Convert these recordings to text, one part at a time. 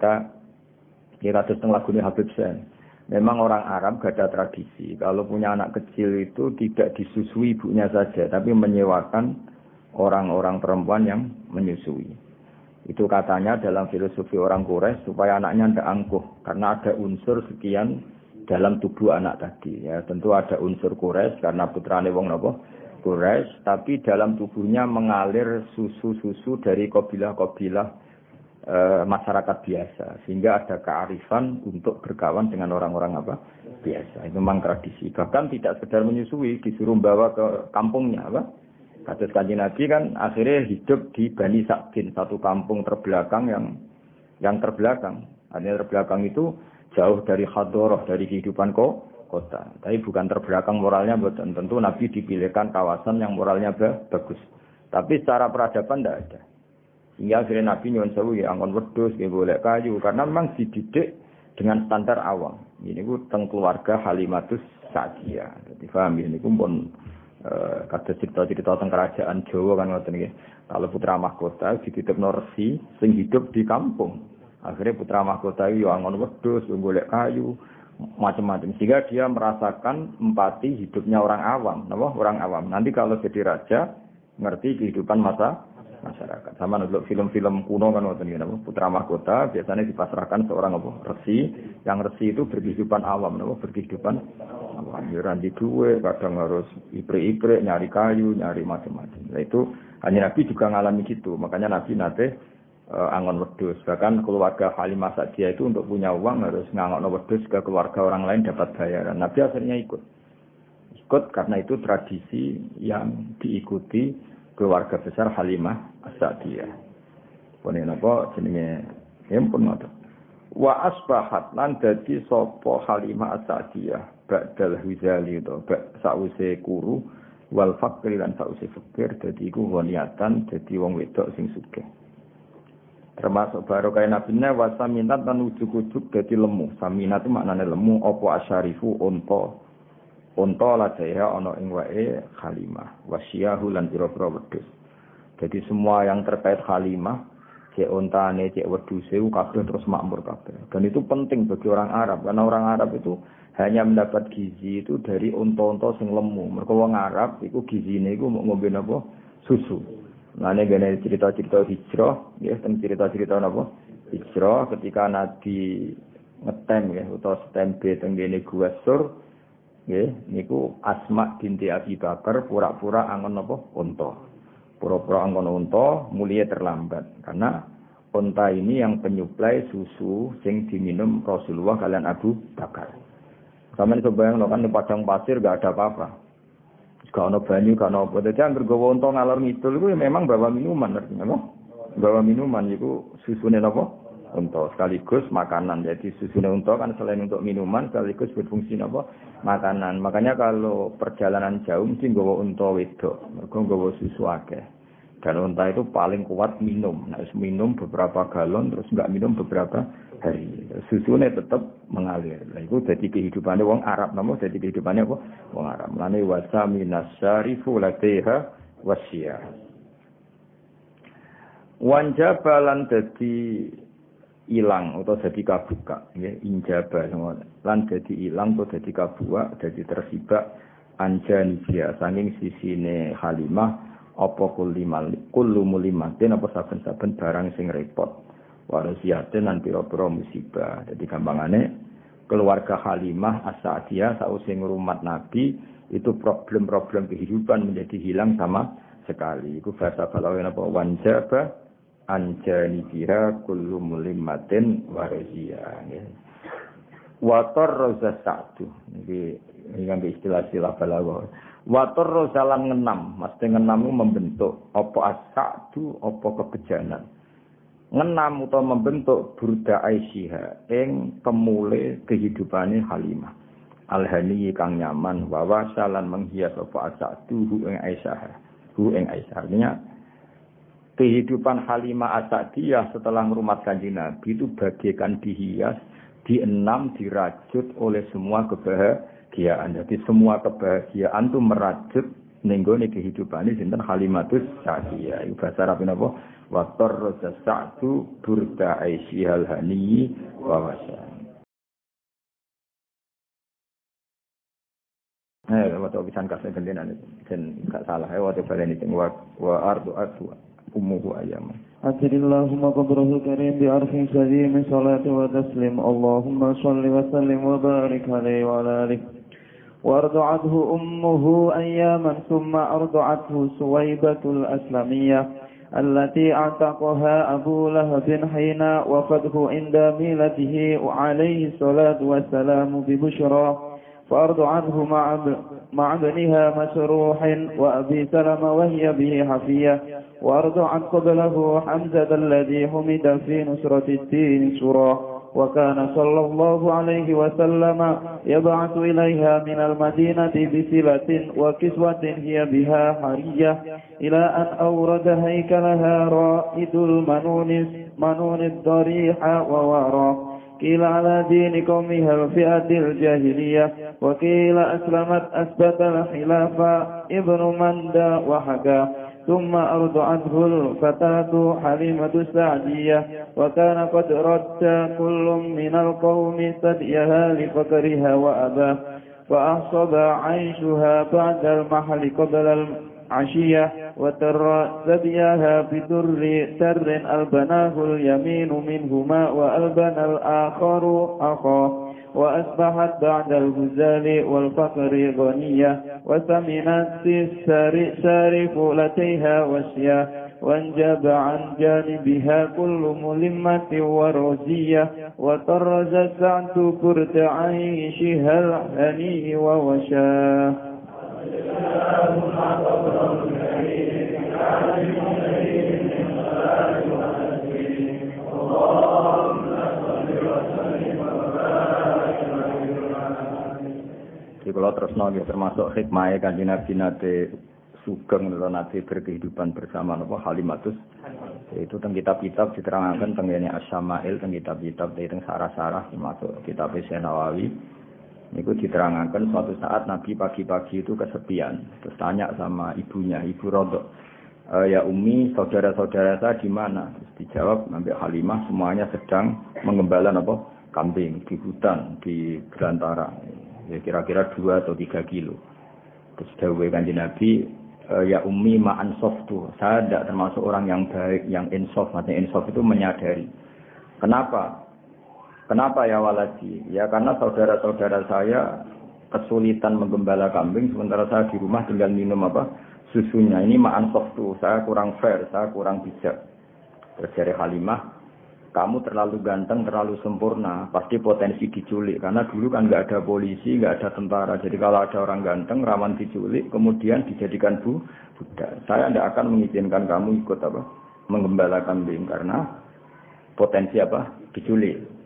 kita kita terus lagunya Habib Sen. Memang orang Arab gak ada tradisi. Kalau punya anak kecil itu tidak disusui ibunya saja, tapi menyewakan orang-orang perempuan yang menyusui. Itu katanya dalam filosofi orang Quraisy supaya anaknya tidak angkuh karena ada unsur sekian dalam tubuh anak tadi. Ya, tentu ada unsur Quraisy karena putrane wong napa? Quraisy, tapi dalam tubuhnya mengalir susu-susu dari kabilah-kabilah e, masyarakat biasa. Sehingga ada kearifan untuk berkawan dengan orang-orang apa? Biasa. Itu memang tradisi. Bahkan tidak sekedar menyusui disuruh bawa ke kampungnya apa? Kasus kanji nabi kan akhirnya hidup di Bani Sakdin satu kampung terbelakang yang yang terbelakang. Artinya terbelakang itu jauh dari hadoroh dari kehidupan kok kota. Tapi bukan terbelakang moralnya betul tentu nabi dipilihkan kawasan yang moralnya bagus. Tapi secara peradaban tidak ada Hingga akhirnya Nabi nyuwun sewu ya angkon wedhus ya boleh kayu karena memang dididik dengan standar awam. Ini ku teng keluarga Halimatus Sa'diyah. Jadi paham ya niku pun eh cerita-cerita tentang kerajaan Jawa kan ngoten nggih. Kalau putra mahkota dititipno resi sing hidup di kampung. Akhirnya putra mahkota ya angon wedhus, ya golek kayu, macam-macam. Sehingga dia merasakan empati hidupnya orang awam, napa? Orang awam. Nanti kalau jadi raja ngerti kehidupan masa masyarakat. Sama dulu film-film kuno kan waktu ini, putra mahkota biasanya dipasrahkan seorang apa resi, yang resi itu berkehidupan awam, apa berkehidupan awam. Ya, di duwe, kadang harus ipre-ipre, nyari kayu, nyari macam-macam. Nah itu hanya Nabi juga ngalami gitu, makanya Nabi nate uh, angon wedus. Bahkan keluarga Halimah saja itu untuk punya uang harus ngangon wedus ke keluarga orang lain dapat bayaran. Nabi akhirnya ikut. Ikut karena itu tradisi yang diikuti keluarga besar Halimah As-Sa'diyah. Pune napa jenenge empun ngoten. Wa asbahat lan dadi sapa Halimah As-Sa'diyah ba'dal huzali to bak sause kuru wal fakri lan sause fakir dadi iku woniatan dadi wong wedok sing sugih. termasuk baru kaya Nabi Nabi wa saminat dan ujuk-ujuk dadi lemu saminat itu maknanya lemu opo asyarifu onto unta ladaiha ana ing wae Halimah wasyahu lan pira-pira wedhus. Jadi semua yang terkait Halimah cek ontane cek wedhuse kabeh terus makmur kabeh. Dan itu penting bagi orang Arab karena orang Arab itu hanya mendapat gizi itu dari unta-unta sing lemu. Mergo wong Arab iku gizine iku mau ngombe napa? Susu. Lane gene cerita-cerita hijrah, ya tentang cerita-cerita napa? Hijrah ketika Nabi ngetem ya utawa stembe teng gene gua sur Nggih, niku Asma binti Abi Bakar pura-pura angon apa? Unta. Pura-pura angon unta mulia terlambat karena unta ini yang penyuplai susu sing diminum Rasulullah kalian Abu Bakar. Sama ini kebayang kan di padang pasir gak ada apa-apa. Gak ada banyu, gak ada apa. Jadi yang bergawa unta ngalor ngidul itu memang bawa minuman. Artinya, bawa minuman itu susunya apa? Unta sekaligus makanan. Jadi susunya unta kan selain untuk minuman sekaligus berfungsi apa? Makanan. Makanya kalau perjalanan jauh mesti nggawa unta wedok. Mergo nggawa susu akeh. Dan unta itu paling kuat minum. Nah, minum beberapa galon terus enggak minum beberapa hari. Susunya tetap mengalir. Nah, itu jadi kehidupannya wong Arab. Namun jadi kehidupannya apa? Wong Arab. Lani wasa minasyarifu lateha wasiyah. Wanjabalan dadi ilang atau jadi kabuka. Ya injaba lan jadi ilang atau jadi kabuka jadi tersibak anjani dia sanging sisine halimah apa kulimal kullu mulimatin apa saben-saben barang sing repot. Warasiatin lan pira-pira musibah. Jadi gampangane keluarga Halimah As-Sa'diyah sause ngrumat Nabi itu problem-problem kehidupan menjadi hilang sama sekali. Iku bahasa kalau apa? Wanjaba anjani biha kullu mulimmatin warazia ya. Wator roza satu ini ini kan istilah-istilah balaghah. Wator roza lan ngenam, mesti ngenam itu membentuk apa asatu apa kebejanan. Ngenam utawa membentuk burda Aisyah ing pemule kehidupane Halimah. Alhani kang nyaman wa salan menghias apa asatu hu ing Aisyah. Hu Aisyah. Kehidupan Halimah Asadiyah setelah merumat kanji Nabi itu bagaikan dihias, dienam, dirajut oleh semua kebahagiaan. Jadi semua kebahagiaan itu merajut ning gone kehidupane sinten Halimatus Sa'diyah. Iku bahasa Arab napa? Wa tarza sa'du burda aisyihal hani wa wasa. Eh, waktu pisan kasih gendenan dan gak salah ya waktu itu wa wa ardu ardu ummuhu ayam. أكد اللهم قدره الكريم بعرف سليم صلاة وتسليم اللهم صل وسلم وبارك عليه وعلى آله وأرضعته أمه أياما ثم أرضعته سويبة الأسلمية التي اعتقها أبو لهب حين وفده عند ميلته عليه الصلاة والسلام ببشرى فأرضعته مع مع ابنها مسروح وأبي سلمة وهي به حفية. وأرضعت قبله حمزة الذي حمد في نصرة الدين سراه وكان صلى الله عليه وسلم يبعث إليها من المدينة بسلة وكسوة هي بها حرية. إلى أن أورد هيكلها رائد المنون منون الضريح وواراه قيل على دين قومها الفئة الجاهلية وقيل أسلمت أثبت الخلاف ابن مندى وحكى. ثم أرضعته الفتاة حليمة السعدية وكان قد رد كل من القوم ثديها لفقرها وأباه فأحصب عيشها بعد المحل قبل العشية وتر ثديها بدر تر ألبناه اليمين منهما وألبن الآخر أخاه وأصبحت بعد الهزال والفقر غنية وسمنت سارفلتيها وشيا وانجب عن جانبها كل ملمة ورزية وطرز سعد كرت عيشها الهني ووشاه Jadi kalau terus nongki termasuk hikmahnya kanji Nabi nate sugeng atau nate berkehidupan bersama nopo Halimatus. Itu tentang kitab-kitab diterangkan tentang ini Asyamail tentang kitab-kitab tentang sarah-sarah termasuk kitab Nawawi itu diterangkan suatu saat Nabi pagi-pagi itu kesepian terus tanya sama ibunya ibu Rodok e, ya Umi saudara-saudara saya di mana terus dijawab Nabi Halimah semuanya sedang mengembala apa kambing di hutan di belantara ya kira-kira dua atau tiga kilo. Terus dawe kanji Nabi, e, ya umi ma'an tuh, saya tidak termasuk orang yang baik, yang insof, maksudnya insof itu menyadari. Kenapa? Kenapa ya waladi? Ya karena saudara-saudara saya kesulitan menggembala kambing, sementara saya di rumah tinggal minum apa? Susunya. Ini ma'an tuh, saya kurang fair, saya kurang bijak. Terus dari Halimah, kamu terlalu ganteng, terlalu sempurna, pasti potensi diculik. Karena dulu kan nggak ada polisi, nggak ada tentara. Jadi kalau ada orang ganteng, rawan diculik, kemudian dijadikan bu, budak. Saya tidak akan mengizinkan kamu ikut apa, mengembala kambing karena potensi apa, diculik.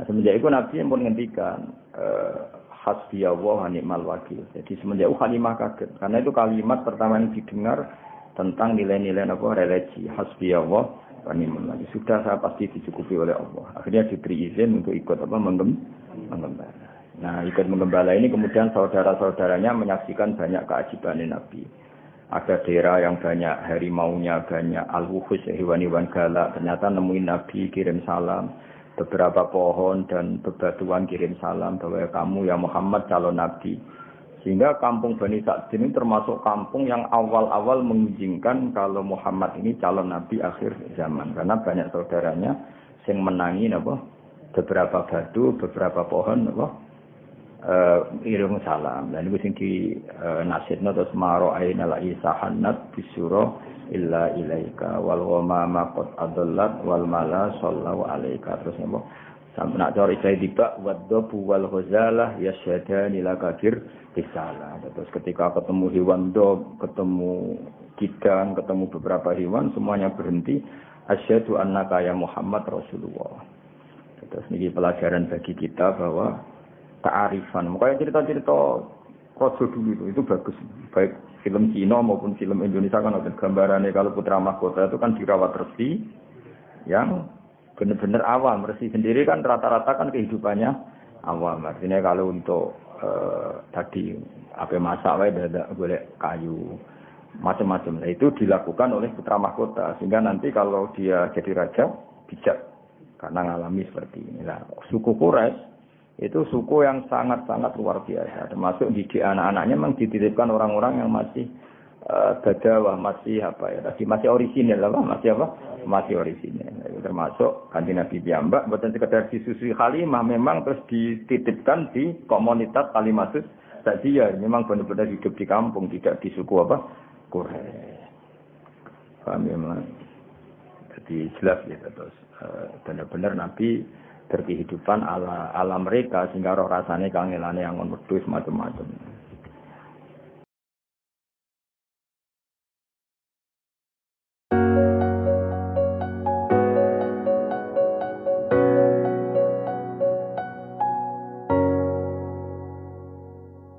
Nah, semenjak itu Nabi pun ngendikan eh, hasbiyallah ni'mal wakil. Jadi semenjak itu kaget. Karena itu kalimat pertama yang didengar tentang nilai-nilai apa religi hasbiyallah Panimun lagi. Sudah saya pasti dicukupi oleh Allah. Akhirnya diberi izin untuk ikut apa menggem mengembala. Nah, ikut mengembala ini kemudian saudara-saudaranya menyaksikan banyak keajaiban Nabi. Ada daerah yang banyak harimaunya, banyak al-wuhus, hewan-hewan galak. Ternyata nemuin Nabi, kirim salam. Beberapa pohon dan bebatuan kirim salam bahwa kamu ya Muhammad calon Nabi. Sehingga kampung Bani Sa'din ini termasuk kampung yang awal-awal mengizinkan kalau Muhammad ini calon nabi akhir zaman. Karena banyak saudaranya yang menangi apa, beberapa batu, beberapa pohon apa, uh, irung salam. Dan itu sing di uh, nasidna terus maro aina la isahanat bisuro illa ilaika wal wama qad adallat wal mala sallallahu alaika terus apa Sampai nak cari saya tiba, waddobu wal ghazalah yasyadani lakabir risalah. Terus ketika ketemu hewan dog, ketemu kidang, ketemu beberapa hewan, semuanya berhenti. Asyadu annaka ya Muhammad Rasulullah. Terus ini pelajaran bagi kita bahwa kearifan. Makanya cerita-cerita Rasul dulu itu, itu bagus. Baik film Cina maupun film Indonesia kan ada gambarannya kalau putra mahkota itu kan dirawat resi yang benar-benar awam. Resi sendiri kan rata-rata kan kehidupannya awam. Artinya kalau untuk eh, tadi apa masak wae dadak golek kayu macam-macam. Nah, itu dilakukan oleh putra mahkota sehingga nanti kalau dia jadi raja bijak karena ngalami seperti ini. Nah, suku Quraisy itu suku yang sangat-sangat luar biasa. Termasuk di anak-anaknya memang dititipkan orang-orang yang masih uh, masih apa ya tadi masih orisinil apa masih apa masih orisinil. Termasuk kanji Nabi Piyambak bukan sekedar disusui kalimah memang terus dititipkan di komunitas kalimatus tadi ya memang benar-benar hidup di kampung tidak di suku apa Quraisy. Paham ya mas? Jadi jelas ya terus uh, benar-benar Nabi berkehidupan ala ala mereka sehingga roh rasanya kangelane yang wedhus macam-macam.